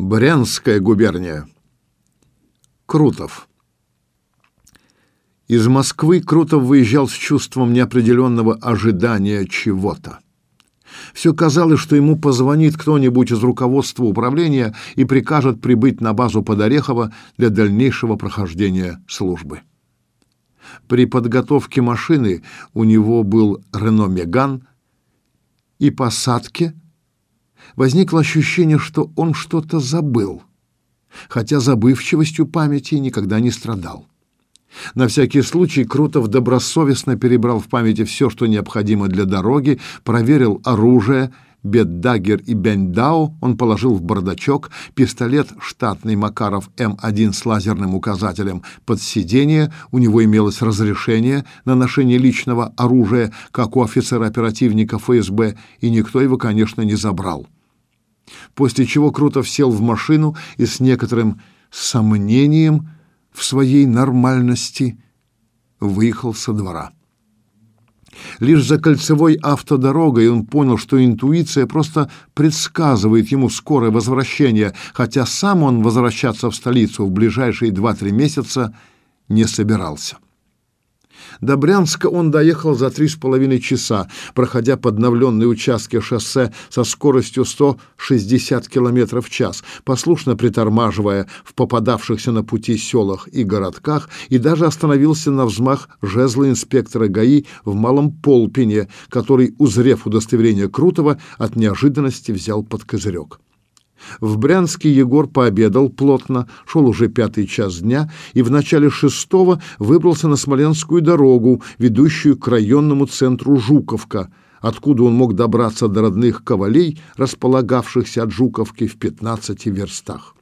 Брянская губерния. Крутов. Из Москвы Крутов выезжал с чувством неопределенного ожидания чего-то. Все казалось, что ему позвонит кто-нибудь из руководства управления и прикажет прибыть на базу под Орехово для дальнейшего прохождения службы. При подготовке машины у него был Рено Меган, и посадке возникло ощущение, что он что-то забыл, хотя забывчивостью памяти никогда не страдал. На всякий случай Крутов добросовестно перебрал в памяти все, что необходимо для дороги, проверил оружие, Беддагер и Бендау он положил в бардачок, пистолет штатный Макаров М1 с лазерным указателем под сиденье, у него имелось разрешение на ношение личного оружия, как у офицера-оперативника ФСБ, и никто его, конечно, не забрал. После чего Крутов сел в машину и с некоторым сомнением в своей нормальности выехал со двора. Лишь за кольцевой автодорогой он понял, что интуиция просто предсказывает ему скорое возвращение, хотя сам он возвращаться в столицу в ближайшие два-три месяца не собирался. До Брянска он доехал за три с половиной часа, проходя подновленные участки шоссе со скоростью 160 км в час, послушно притормаживая в попадавшихся на пути селах и городках, и даже остановился на взмах жезла инспектора ГАИ в Малом Полпине, который, узрев удостоверение Крутого, от неожиданности взял под козырек. В Брянске Егор пообедал плотно, шел уже пятый час дня, и в начале шестого выбрался на Смоленскую дорогу, ведущую к районному центру Жуковка, откуда он мог добраться до родных ковалей, располагавшихся от Жуковки в пятнадцати верстах.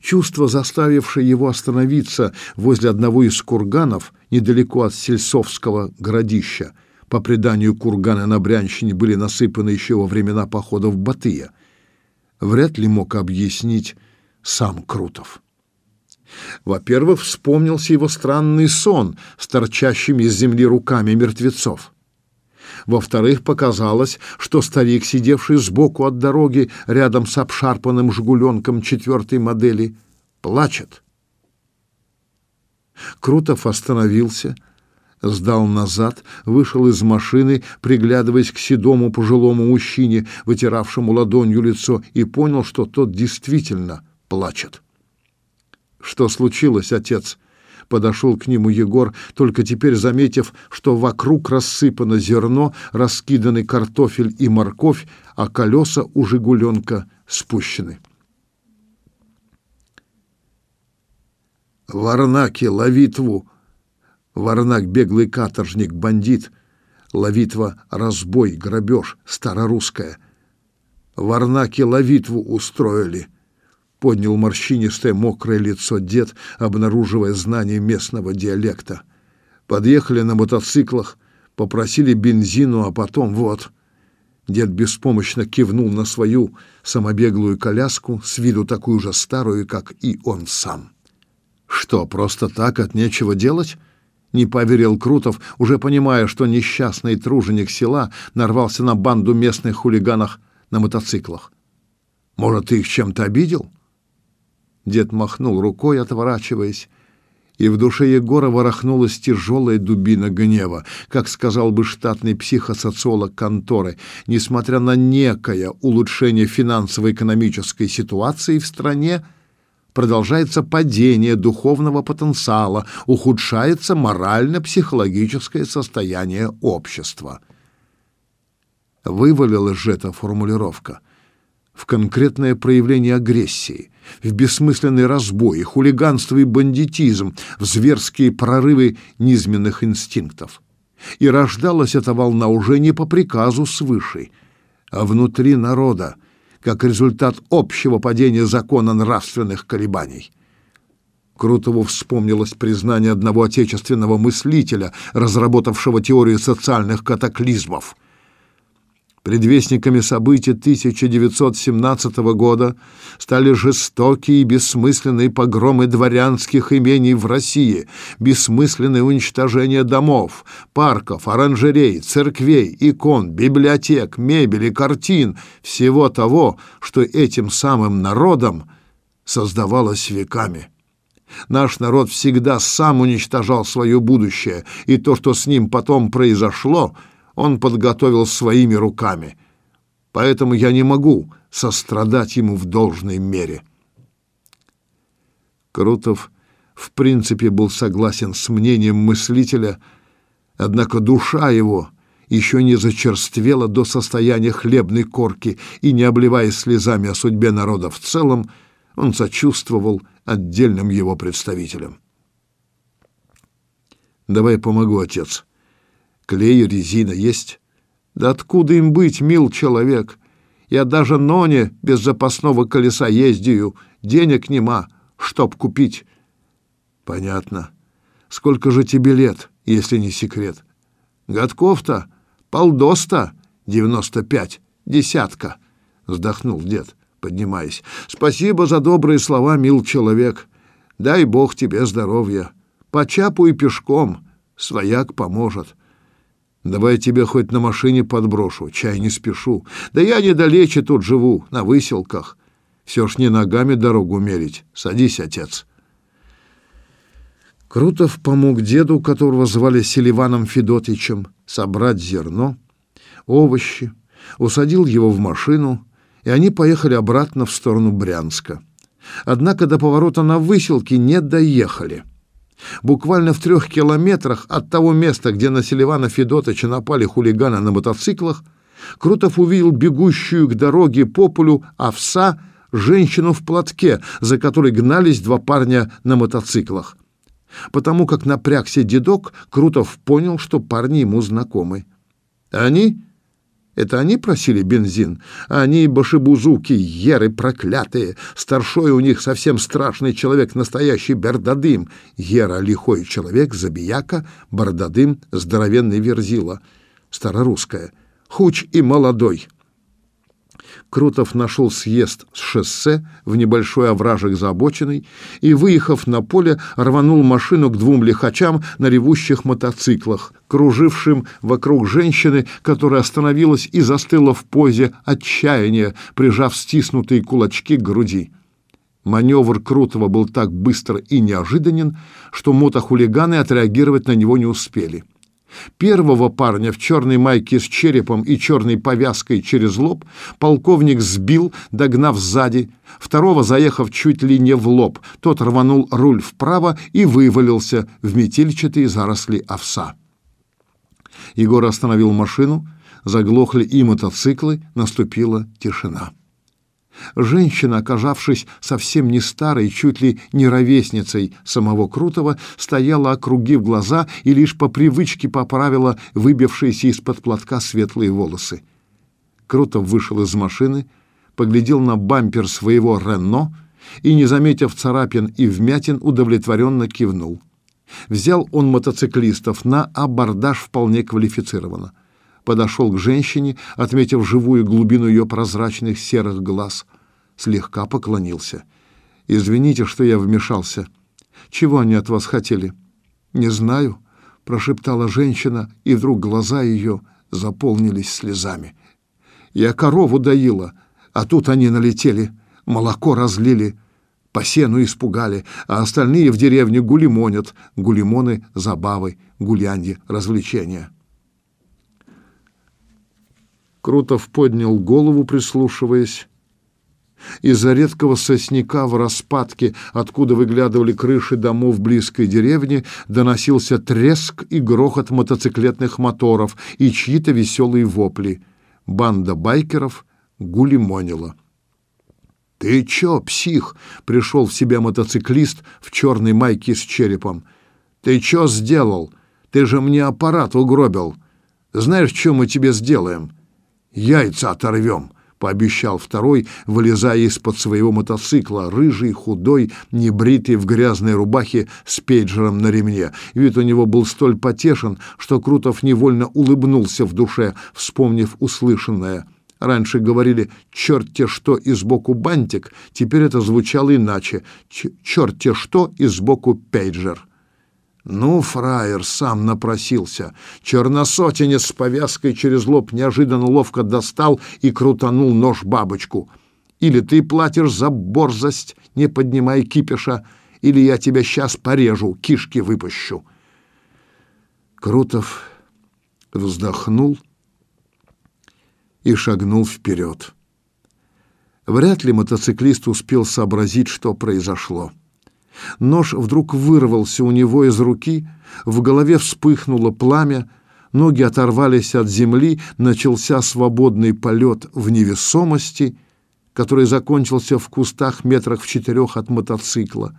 Чувство, заставившее его остановиться возле одного из курганов, недалеко от Сельцовского городища, по преданию курганы на Брянщине были насыпаны еще во времена походов Батыя, вряд ли мог объяснить сам Крутов. Во-первых, вспомнился его странный сон с торчащими из земли руками мертвецов. Во-вторых, показалось, что старик, сидевший сбоку от дороги рядом с обшарпанным жгуленком четвертой модели, плачет. Крутов остановился, сдал назад, вышел из машины, приглядываясь к седому пожилому мужчине, вытиравшему ладонью лицо, и понял, что тот действительно плачет. Что случилось, отец? Подошел к нему Егор, только теперь заметив, что вокруг рассыпано зерно, раскиданы картофель и морковь, а колеса у Жигуленка спущены. Варнаки, ловитву! Варнак — беглый каторжник, бандит. Ловитва — разбой, грабеж, старорусская. Варнаки ловитву устроили. Поднял морщинистое мокрое лицо дед, обнаруживая знание местного диалекта. Подъехали на мотоциклах, попросили бензину, а потом вот... Дед беспомощно кивнул на свою самобеглую коляску, с виду такую же старую, как и он сам. Что, просто так от нечего делать? Не поверил Крутов, уже понимая, что несчастный труженик села нарвался на банду местных хулиганов на мотоциклах. Может, ты их чем-то обидел? Дед махнул рукой, отворачиваясь, и в душе Егора ворохнулась тяжелая дубина гнева, как сказал бы штатный психосоциолог конторы, несмотря на некое улучшение финансово-экономической ситуации в стране, продолжается падение духовного потенциала, ухудшается морально-психологическое состояние общества. Вывалилась же эта формулировка в конкретное проявление агрессии, в бессмысленный разбой, хулиганство и бандитизм, в зверские прорывы низменных инстинктов. И рождалась эта волна уже не по приказу свыше, а внутри народа, как результат общего падения закона нравственных колебаний. Крутову вспомнилось признание одного отечественного мыслителя, разработавшего теорию социальных катаклизмов. Предвестниками событий 1917 года стали жестокие и бессмысленные погромы дворянских имений в России, бессмысленное уничтожение домов, парков, оранжерей, церквей, икон, библиотек, мебели, картин, всего того, что этим самым народом создавалось веками. Наш народ всегда сам уничтожал свое будущее, и то, что с ним потом произошло – он подготовил своими руками. Поэтому я не могу сострадать ему в должной мере. Крутов в принципе был согласен с мнением мыслителя, однако душа его еще не зачерствела до состояния хлебной корки, и, не обливаясь слезами о судьбе народа в целом, он сочувствовал отдельным его представителям. «Давай помогу, отец», Клей, резина есть? Да откуда им быть, мил человек? Я даже ноне без запасного колеса ездию, денег нема, чтоб купить. Понятно. Сколько же тебе лет, если не секрет? Годков-то полдоста, девяносто пять, десятка, вздохнул дед, поднимаясь. Спасибо за добрые слова, мил человек. Дай бог тебе здоровья. По чапу и пешком, свояк поможет. Давай я тебе хоть на машине подброшу, чай не спешу. Да я недалече тут живу, на выселках. Все ж не ногами дорогу мерить. Садись, отец. Крутов помог деду, которого звали Селиваном Федотичем, собрать зерно, овощи, усадил его в машину, и они поехали обратно в сторону Брянска. Однако до поворота на выселке не доехали — Буквально в трех километрах от того места, где на Селивана Федотыча напали хулиганы на мотоциклах, Крутов увидел бегущую к дороге по полю овса женщину в платке, за которой гнались два парня на мотоциклах. Потому как напрягся дедок, Крутов понял, что парни ему знакомы. Они это они просили бензин, они башибузуки, еры проклятые. Старшой у них совсем страшный человек, настоящий Бердадым. Ера лихой человек, забияка, Бардадым здоровенный верзила. Старорусская. Хуч и молодой. Крутов нашел съезд с шоссе в небольшой овражек за обочиной и, выехав на поле, рванул машину к двум лихачам на ревущих мотоциклах, кружившим вокруг женщины, которая остановилась и застыла в позе отчаяния, прижав стиснутые кулачки к груди. Маневр Крутого был так быстр и неожиданен, что мотохулиганы отреагировать на него не успели. Первого парня в черной майке с черепом и черной повязкой через лоб полковник сбил, догнав сзади. Второго, заехав чуть ли не в лоб, тот рванул руль вправо и вывалился в метельчатые заросли овса. Егор остановил машину, заглохли и мотоциклы, наступила тишина. Женщина, оказавшись совсем не старой, чуть ли не ровесницей самого Крутого, стояла округив глаза и лишь по привычке поправила выбившиеся из-под платка светлые волосы. Крутов вышел из машины, поглядел на бампер своего Рено и, не заметив царапин и вмятин, удовлетворенно кивнул. Взял он мотоциклистов на абордаж вполне квалифицированно подошел к женщине, отметив живую глубину ее прозрачных серых глаз, слегка поклонился. «Извините, что я вмешался. Чего они от вас хотели?» «Не знаю», — прошептала женщина, и вдруг глаза ее заполнились слезами. «Я корову доила, а тут они налетели, молоко разлили» по сену испугали, а остальные в деревне гулимонят. Гулимоны — забавы, гулянье — развлечения. Крутов поднял голову, прислушиваясь. Из-за редкого сосняка в распадке, откуда выглядывали крыши домов близкой деревни, доносился треск и грохот мотоциклетных моторов и чьи-то веселые вопли. Банда байкеров гулимонила. «Ты чё, псих?» — пришел в себя мотоциклист в черной майке с черепом. «Ты чё сделал? Ты же мне аппарат угробил. Знаешь, что мы тебе сделаем? Яйца оторвем, пообещал второй, вылезая из-под своего мотоцикла, рыжий, худой, небритый в грязной рубахе с пейджером на ремне. Вид у него был столь потешен, что Крутов невольно улыбнулся в душе, вспомнив услышанное. Раньше говорили «черт те что» и сбоку бантик, теперь это звучало иначе «черт те что» и сбоку пейджер. Ну, фраер сам напросился. Черносотенец с повязкой через лоб неожиданно ловко достал и крутанул нож бабочку. Или ты платишь за борзость, не поднимай кипиша, или я тебя сейчас порежу, кишки выпущу. Крутов вздохнул и шагнул вперед. Вряд ли мотоциклист успел сообразить, что произошло. Нож вдруг вырвался у него из руки, в голове вспыхнуло пламя, ноги оторвались от земли, начался свободный полет в невесомости, который закончился в кустах метрах в четырех от мотоцикла.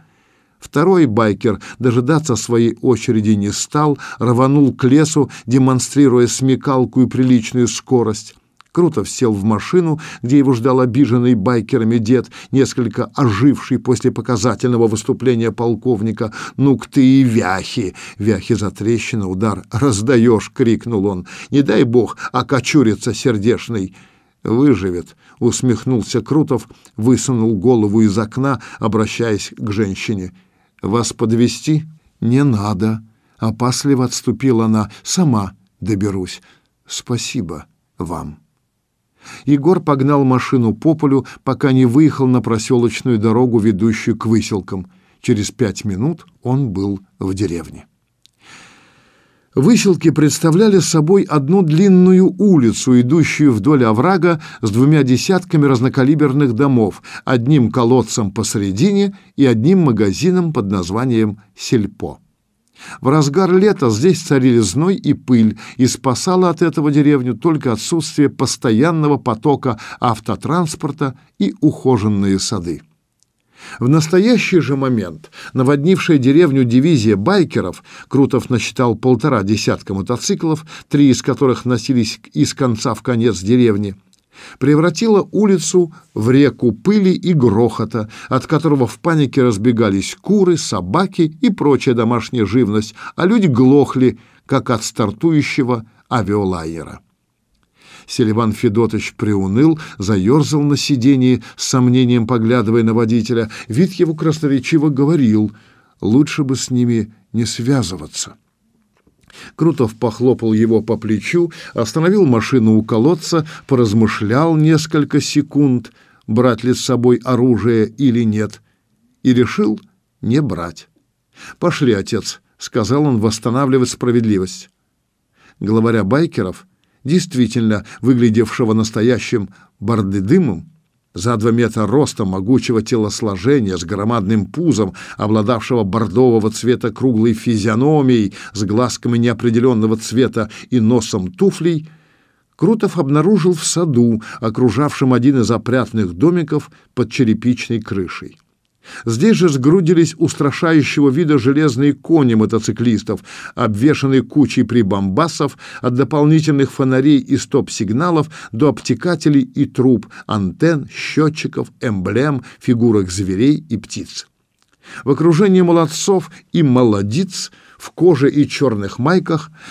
Второй байкер дожидаться своей очереди не стал, рванул к лесу, демонстрируя смекалку и приличную скорость. Крутов сел в машину, где его ждал обиженный байкерами дед, несколько оживший после показательного выступления полковника. «Ну-ка ты и вяхи!» Вяхи затрещина, удар. «Раздаешь!» — крикнул он. «Не дай бог, окочурится сердешный!» «Выживет!» — усмехнулся Крутов, высунул голову из окна, обращаясь к женщине. «Вас подвести «Не надо!» — опасливо отступила она. «Сама доберусь. Спасибо вам!» Егор погнал машину по полю, пока не выехал на проселочную дорогу, ведущую к выселкам. Через пять минут он был в деревне. Выселки представляли собой одну длинную улицу, идущую вдоль оврага с двумя десятками разнокалиберных домов, одним колодцем посередине и одним магазином под названием «Сельпо». В разгар лета здесь царили зной и пыль, и спасало от этого деревню только отсутствие постоянного потока автотранспорта и ухоженные сады. В настоящий же момент наводнившая деревню дивизия байкеров, Крутов насчитал полтора десятка мотоциклов, три из которых носились из конца в конец деревни, превратила улицу в реку пыли и грохота, от которого в панике разбегались куры, собаки и прочая домашняя живность, а люди глохли, как от стартующего авиалайнера. Селиван Федотович приуныл, заерзал на сиденье, с сомнением поглядывая на водителя. Вид его красноречиво говорил, лучше бы с ними не связываться. Крутов похлопал его по плечу, остановил машину у колодца, поразмышлял несколько секунд, брать ли с собой оружие или нет, и решил не брать. «Пошли, отец», — сказал он, восстанавливать справедливость. Главаря байкеров, действительно выглядевшего настоящим бардыдымом, за два метра роста, могучего телосложения, с громадным пузом, обладавшего бордового цвета круглой физиономией, с глазками неопределенного цвета и носом туфлей, Крутов обнаружил в саду, окружавшем один из опрятных домиков под черепичной крышей. Здесь же сгрудились устрашающего вида железные кони мотоциклистов, обвешанные кучей прибамбасов от дополнительных фонарей и стоп-сигналов до обтекателей и труб, антенн, счетчиков, эмблем, фигурок зверей и птиц. В окружении молодцов и молодиц в коже и черных майках –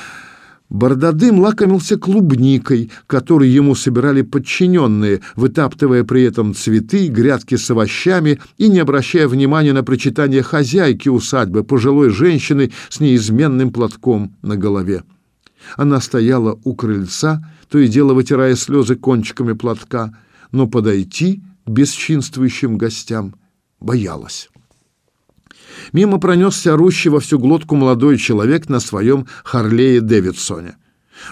Бардадым лакомился клубникой, которую ему собирали подчиненные, вытаптывая при этом цветы, грядки с овощами и не обращая внимания на прочитание хозяйки усадьбы, пожилой женщины с неизменным платком на голове. Она стояла у крыльца, то и дело вытирая слезы кончиками платка, но подойти к бесчинствующим гостям боялась. Мимо пронесся орущий во всю глотку молодой человек на своем Харлее Дэвидсоне.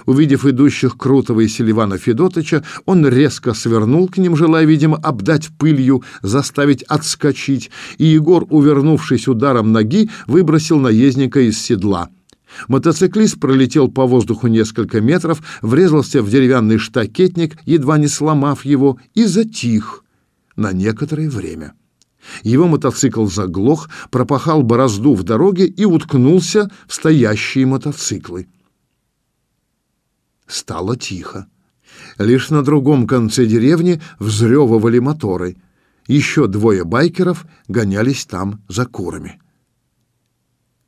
Увидев идущих Крутого и Селивана Федотыча, он резко свернул к ним, желая, видимо, обдать пылью, заставить отскочить, и Егор, увернувшись ударом ноги, выбросил наездника из седла. Мотоциклист пролетел по воздуху несколько метров, врезался в деревянный штакетник, едва не сломав его, и затих на некоторое время. Его мотоцикл заглох, пропахал борозду в дороге и уткнулся в стоящие мотоциклы. Стало тихо. Лишь на другом конце деревни взрёвывали моторы. Еще двое байкеров гонялись там за курами.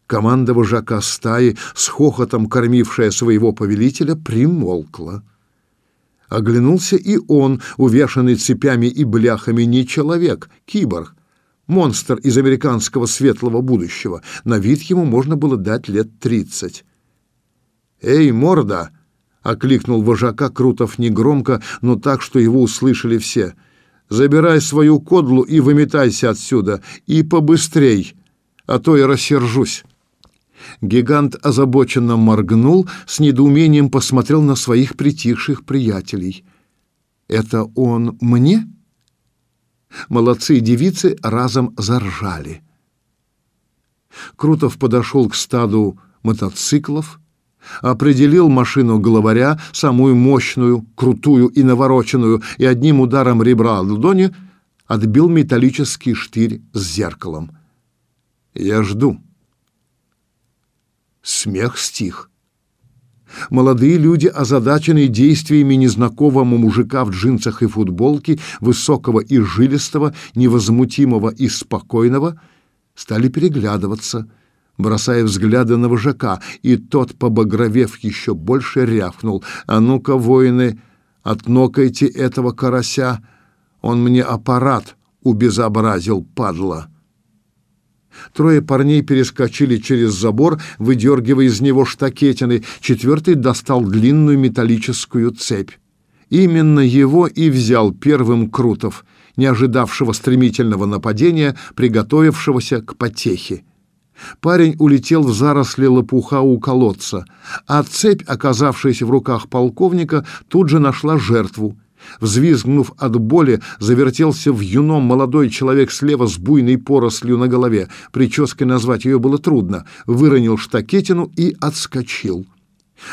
Команда вожака стаи, с хохотом кормившая своего повелителя, примолкла. Оглянулся и он, увешанный цепями и бляхами, не человек, киборг, монстр из американского светлого будущего. На вид ему можно было дать лет тридцать. «Эй, морда!» — окликнул вожака Крутов негромко, но так, что его услышали все. «Забирай свою кодлу и выметайся отсюда, и побыстрей, а то я рассержусь». Гигант озабоченно моргнул, с недоумением посмотрел на своих притихших приятелей. «Это он мне?» Молодцы девицы разом заржали. Крутов подошел к стаду мотоциклов, определил машину главаря, самую мощную, крутую и навороченную, и одним ударом ребра ладони отбил металлический штырь с зеркалом. «Я жду», Смех стих. Молодые люди, озадаченные действиями незнакомого мужика в джинсах и футболке, высокого и жилистого, невозмутимого и спокойного, стали переглядываться, бросая взгляды на вожака, и тот, побагровев еще больше, рявкнул. «А ну-ка, воины, отнокайте этого карася! Он мне аппарат убезобразил, падла!» Трое парней перескочили через забор, выдергивая из него штакетины. Четвертый достал длинную металлическую цепь. Именно его и взял первым Крутов, не ожидавшего стремительного нападения, приготовившегося к потехе. Парень улетел в заросли лопуха у колодца, а цепь, оказавшаяся в руках полковника, тут же нашла жертву — Взвизгнув от боли, завертелся в юном молодой человек слева с буйной порослью на голове. Прической назвать ее было трудно. Выронил штакетину и отскочил.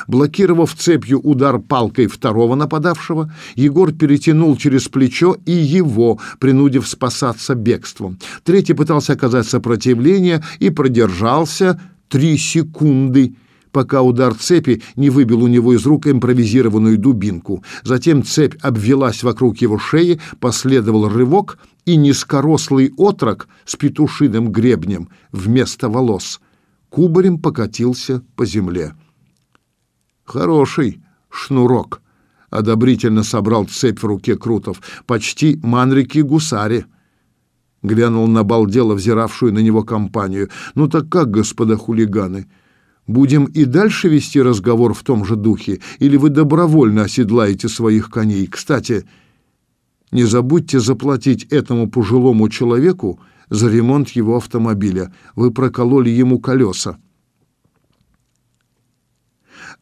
Блокировав цепью удар палкой второго нападавшего, Егор перетянул через плечо и его, принудив спасаться бегством. Третий пытался оказать сопротивление и продержался три секунды, пока удар цепи не выбил у него из рук импровизированную дубинку. Затем цепь обвелась вокруг его шеи, последовал рывок, и низкорослый отрок с петушиным гребнем вместо волос кубарем покатился по земле. «Хороший шнурок», — одобрительно собрал цепь в руке Крутов, — «почти манрики гусари». Глянул на балдело взиравшую на него компанию. «Ну так как, господа хулиганы?» Будем и дальше вести разговор в том же духе, или вы добровольно оседлаете своих коней? Кстати, не забудьте заплатить этому пожилому человеку за ремонт его автомобиля. Вы прокололи ему колеса.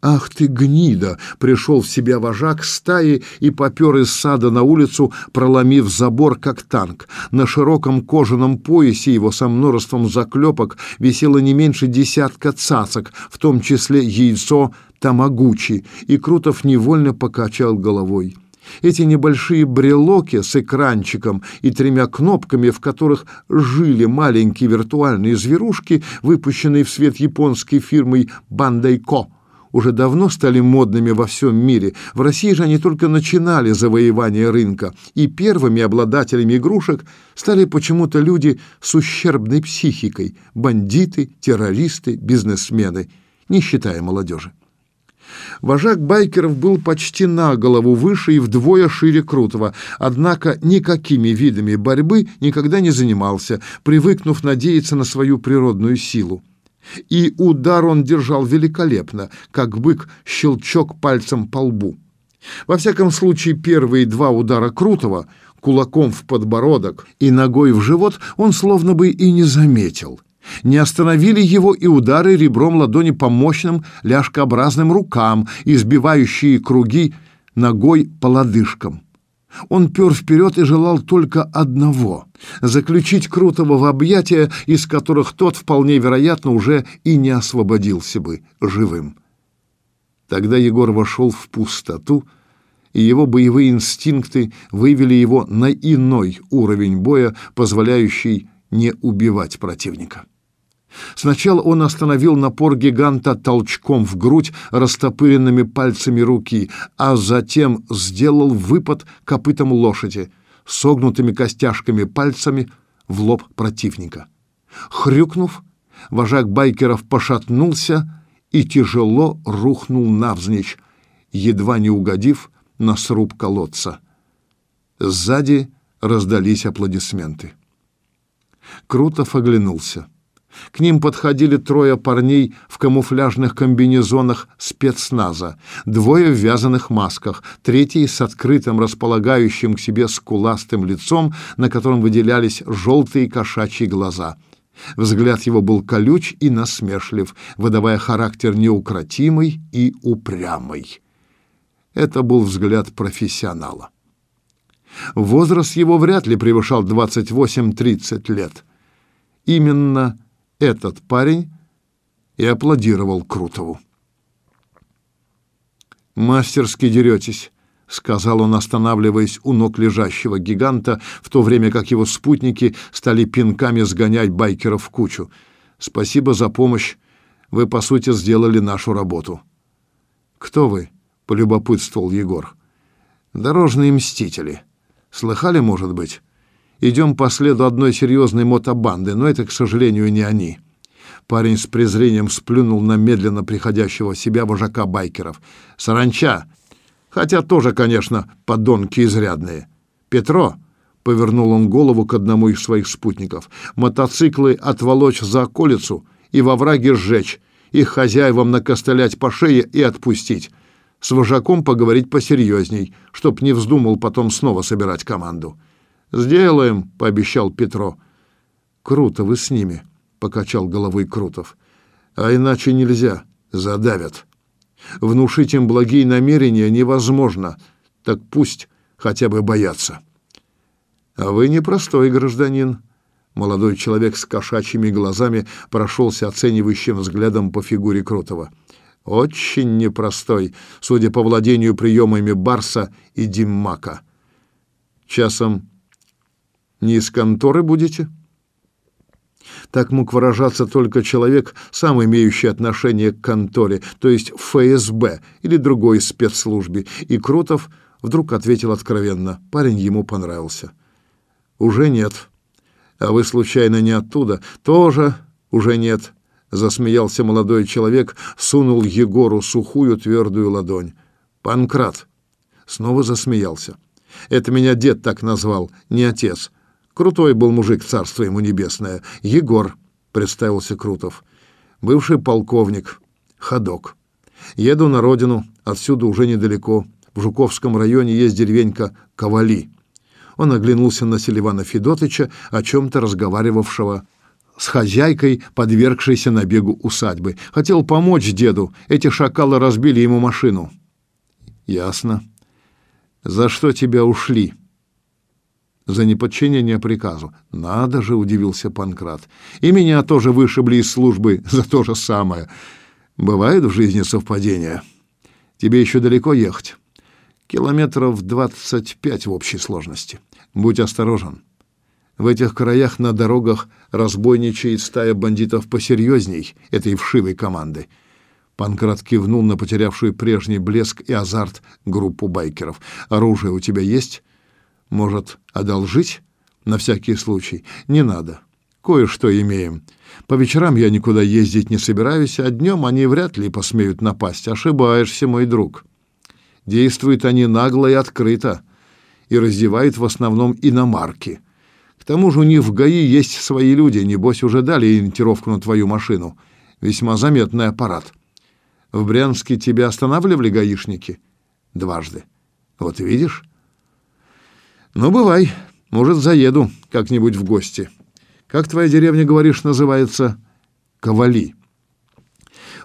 «Ах ты, гнида!» — пришел в себя вожак стаи и попер из сада на улицу, проломив забор, как танк. На широком кожаном поясе его со множеством заклепок висело не меньше десятка цацок, в том числе яйцо тамагучи, и Крутов невольно покачал головой. Эти небольшие брелоки с экранчиком и тремя кнопками, в которых жили маленькие виртуальные зверушки, выпущенные в свет японской фирмой «Бандайко», уже давно стали модными во всем мире. В России же они только начинали завоевание рынка, и первыми обладателями игрушек стали почему-то люди с ущербной психикой – бандиты, террористы, бизнесмены, не считая молодежи. Вожак байкеров был почти на голову выше и вдвое шире Крутого, однако никакими видами борьбы никогда не занимался, привыкнув надеяться на свою природную силу. И удар он держал великолепно, как бык щелчок пальцем по лбу. Во всяком случае, первые два удара Крутого, кулаком в подбородок и ногой в живот, он словно бы и не заметил. Не остановили его и удары ребром ладони по мощным ляжкообразным рукам, избивающие круги ногой по лодыжкам. Он пер вперед и желал только одного — заключить Крутого в объятия, из которых тот, вполне вероятно, уже и не освободился бы живым. Тогда Егор вошел в пустоту, и его боевые инстинкты вывели его на иной уровень боя, позволяющий не убивать противника. Сначала он остановил напор гиганта толчком в грудь растопыренными пальцами руки, а затем сделал выпад копытом лошади, согнутыми костяшками пальцами в лоб противника. Хрюкнув, вожак байкеров пошатнулся и тяжело рухнул навзничь, едва не угодив на сруб колодца. Сзади раздались аплодисменты. Крутов оглянулся. К ним подходили трое парней в камуфляжных комбинезонах спецназа, двое в вязаных масках, третий с открытым, располагающим к себе скуластым лицом, на котором выделялись желтые кошачьи глаза. Взгляд его был колюч и насмешлив, выдавая характер неукротимый и упрямый. Это был взгляд профессионала. Возраст его вряд ли превышал 28-30 лет. Именно этот парень и аплодировал Крутову. «Мастерски деретесь», — сказал он, останавливаясь у ног лежащего гиганта, в то время как его спутники стали пинками сгонять байкеров в кучу. «Спасибо за помощь. Вы, по сути, сделали нашу работу». «Кто вы?» — полюбопытствовал Егор. «Дорожные мстители. Слыхали, может быть?» Идем по следу одной серьезной мотобанды, но это, к сожалению, не они. Парень с презрением сплюнул на медленно приходящего в себя вожака байкеров. Саранча! Хотя тоже, конечно, подонки изрядные. Петро, повернул он голову к одному из своих спутников, мотоциклы отволочь за околицу и во враге сжечь, их хозяевам накостылять по шее и отпустить. С вожаком поговорить посерьезней, чтоб не вздумал потом снова собирать команду. Сделаем, пообещал Петро. Круто вы с ними, покачал головой Крутов. А иначе нельзя, задавят. Внушить им благие намерения невозможно, так пусть хотя бы боятся. А вы непростой гражданин. Молодой человек с кошачьими глазами прошелся оценивающим взглядом по фигуре Крутова. Очень непростой, судя по владению приемами Барса и Диммака. Часом не из конторы будете? Так мог выражаться только человек, сам имеющий отношение к конторе, то есть ФСБ или другой спецслужбе. И Крутов вдруг ответил откровенно. Парень ему понравился. Уже нет. А вы случайно не оттуда? Тоже уже нет. Засмеялся молодой человек, сунул Егору сухую твердую ладонь. Панкрат. Снова засмеялся. Это меня дед так назвал, не отец. Крутой был мужик, царство ему небесное. Егор, представился Крутов. Бывший полковник, ходок. Еду на родину, отсюда уже недалеко. В Жуковском районе есть деревенька Ковали. Он оглянулся на Селивана Федотыча, о чем-то разговаривавшего с хозяйкой, подвергшейся набегу усадьбы. Хотел помочь деду. Эти шакалы разбили ему машину. Ясно. За что тебя ушли? За неподчинение приказу. Надо же, удивился Панкрат. И меня тоже вышибли из службы за то же самое. Бывает в жизни совпадения. Тебе еще далеко ехать. Километров двадцать пять в общей сложности. Будь осторожен. В этих краях на дорогах разбойничает стая бандитов посерьезней этой вшивой команды. Панкрат кивнул на потерявшую прежний блеск и азарт группу байкеров. Оружие у тебя есть? Может, одолжить на всякий случай? Не надо. Кое-что имеем. По вечерам я никуда ездить не собираюсь, а днем они вряд ли посмеют напасть. Ошибаешься, мой друг. Действуют они нагло и открыто и раздевают в основном иномарки. К тому же у них в ГАИ есть свои люди, небось уже дали ориентировку на твою машину. Весьма заметный аппарат. В Брянске тебя останавливали гаишники? Дважды. Вот видишь? Ну, бывай. Может, заеду как-нибудь в гости. Как твоя деревня, говоришь, называется? Ковали.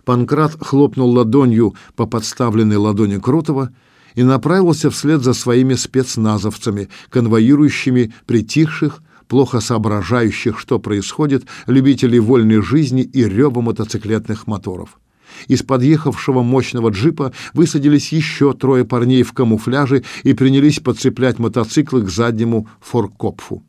Панкрат хлопнул ладонью по подставленной ладони Крутова и направился вслед за своими спецназовцами, конвоирующими притихших, плохо соображающих, что происходит, любителей вольной жизни и рева мотоциклетных моторов. Из подъехавшего мощного джипа высадились еще трое парней в камуфляже и принялись подцеплять мотоциклы к заднему форкопфу.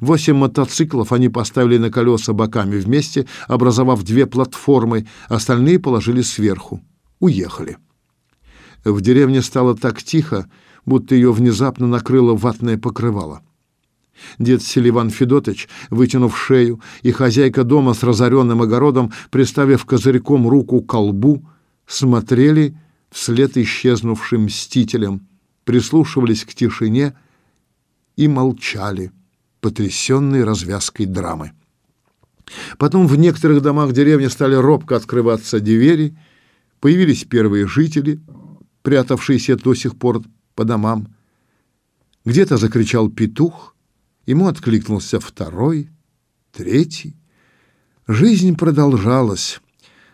Восемь мотоциклов они поставили на колеса боками вместе, образовав две платформы, остальные положили сверху. Уехали. В деревне стало так тихо, будто ее внезапно накрыло ватное покрывало. Дед Селиван Федотович, вытянув шею, и хозяйка дома с разоренным огородом, приставив козырьком руку к колбу, смотрели вслед исчезнувшим мстителям, прислушивались к тишине и молчали, потрясенные развязкой драмы. Потом в некоторых домах деревни стали робко открываться двери, появились первые жители, прятавшиеся до сих пор по домам. Где-то закричал петух, ему откликнулся второй, третий. Жизнь продолжалась.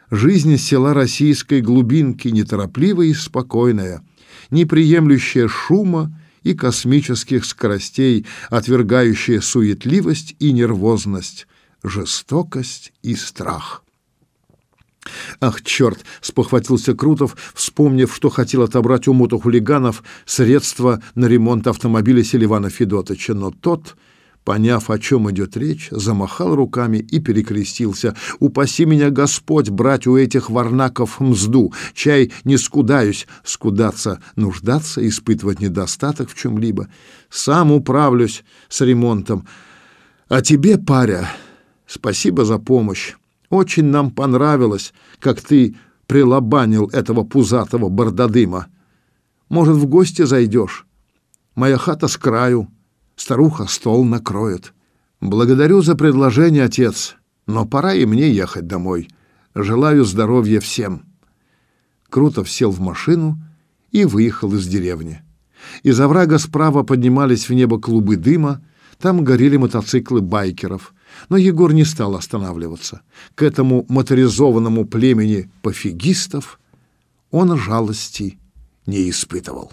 Жизнь села российской глубинки, неторопливая и спокойная, не приемлющая шума и космических скоростей, отвергающая суетливость и нервозность, жестокость и страх. Ах, черт! спохватился Крутов, вспомнив, что хотел отобрать у мотохулиганов средства на ремонт автомобиля Селивана Федотовича, но тот, поняв, о чем идет речь, замахал руками и перекрестился. «Упаси меня, Господь, брать у этих варнаков мзду! Чай не скудаюсь, скудаться, нуждаться, испытывать недостаток в чем-либо. Сам управлюсь с ремонтом. А тебе, паря, спасибо за помощь. Очень нам понравилось, как ты прилобанил этого пузатого бардадыма. Может, в гости зайдешь? Моя хата с краю, старуха стол накроет. Благодарю за предложение, отец, но пора и мне ехать домой. Желаю здоровья всем. Крутов сел в машину и выехал из деревни. Из оврага справа поднимались в небо клубы дыма, там горели мотоциклы байкеров. Но Егор не стал останавливаться. К этому моторизованному племени пофигистов он жалости не испытывал.